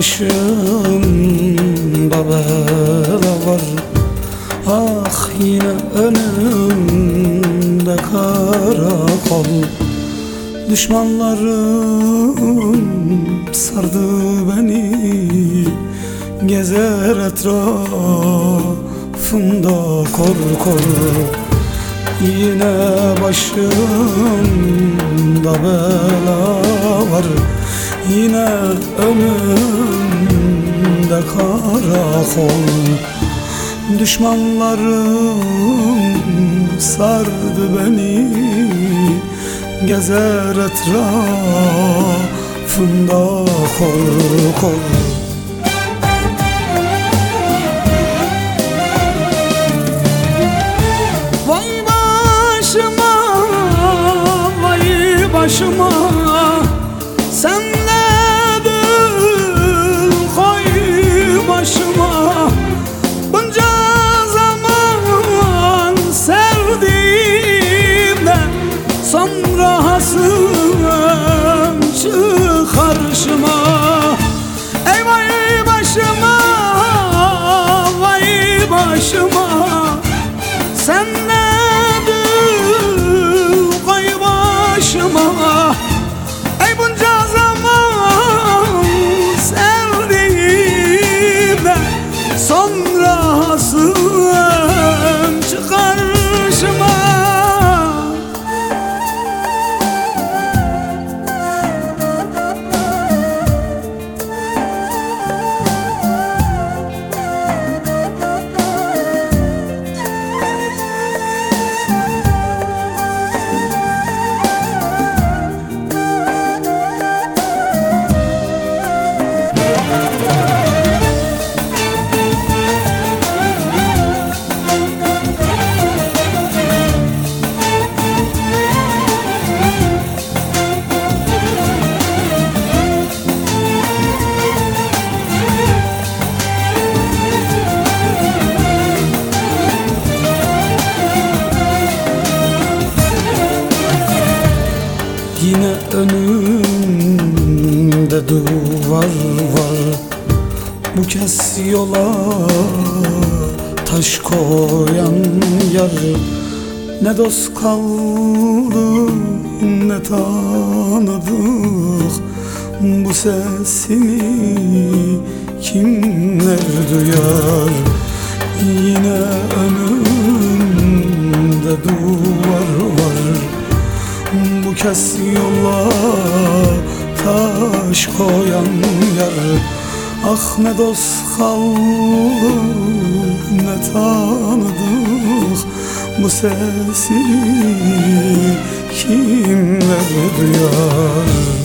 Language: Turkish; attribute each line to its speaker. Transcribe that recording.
Speaker 1: başımda bela var. Ah yine önümde karakol. Düşmanlarım sardı beni. Gezer etrafımda kor kor Yine başımda bela var Yine önümde karakol. Düşmanlarım sardı beni. Gezer etrafında kor kor Vay başıma, vay başıma başıma. Bunca zaman sevdiğimde Sonra hasım çık Ey vay başıma, vay başıma. Sen önümde duvar var. Bu kez yola taş koyan yar. Ne dost kaldı ne tanıdık. Bu sesini kimler duyar? Yine önümde duvar var. Bu kez yola taş koyan yar. Ah ne dost kaldı ne tanıdık Bu sesi? Kimler duyar? Vay